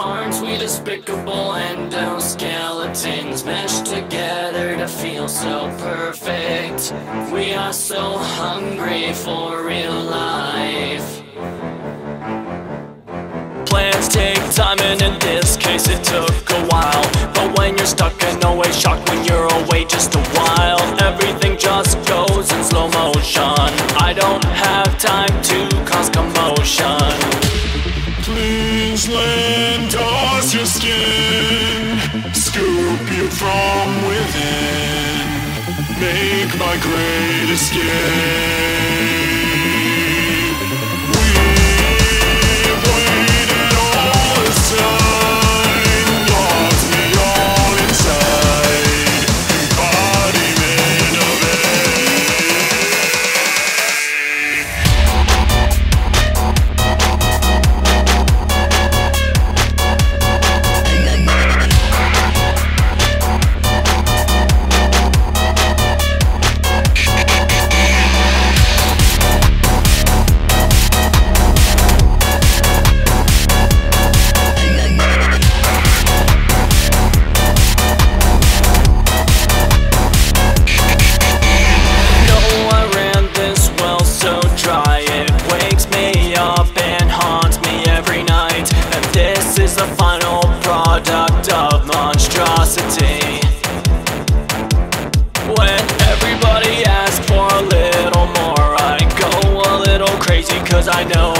Aren't we despicable endoskeletons meshed together to feel so perfect? We are so hungry for real life. Plans take time, and in this case, it took a while. But when you're stuck and always shocked when you're away just a while, everything just goes in slow motion. I don't have time to you from within, make my great escape. Final product of monstrosity. When everybody asks for a little more I go a little crazy cause I know